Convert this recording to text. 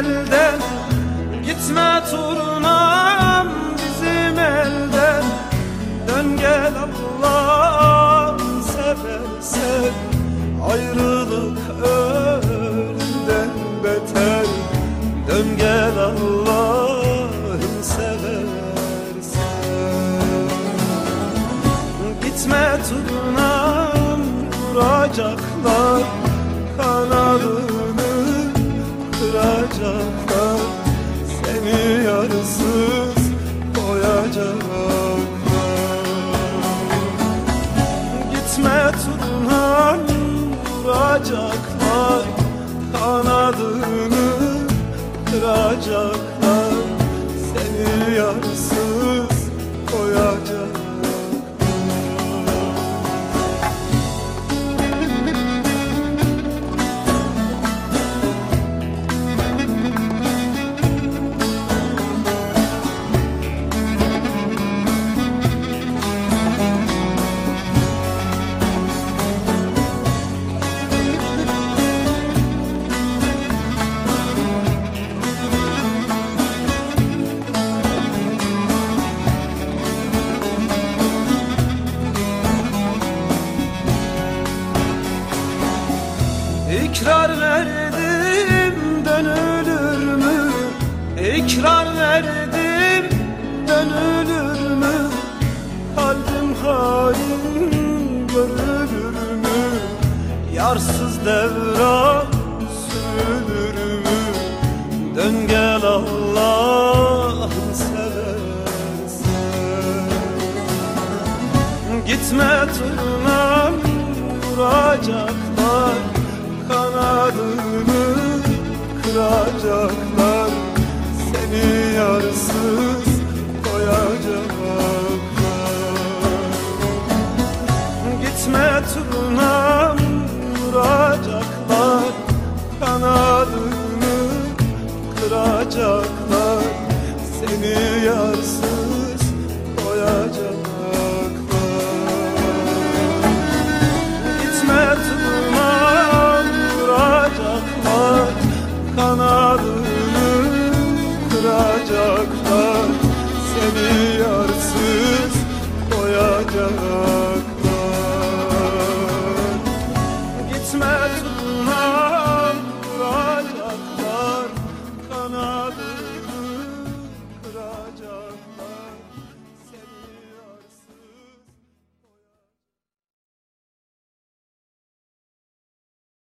elden Gitme turnam bizim elden Dön gel Allah'ın seversen Ayrılık ölümden beter. Dön gel Allah'ın seversen Gitme turnam vuracaklar Kanadını kıracaklar Seni yarısız koyacaklar Gitme turnam vuracaklar İkrar verdim dönülür mü? İkrar verdim dönülür mü? Kalbim halim görülür mü? Yarsız devran sürülür mü? Dön gel Allah'ın seversen Gitme turnam vuracaklar Kanadını kıracaklar. Seni yarsız koyacaklar. Gitme turnam vuracaklar. Kanadını kıracaklar. Seni yarsız koyacaklar. Gitme kıracaklar Seni yarsız koyacaklar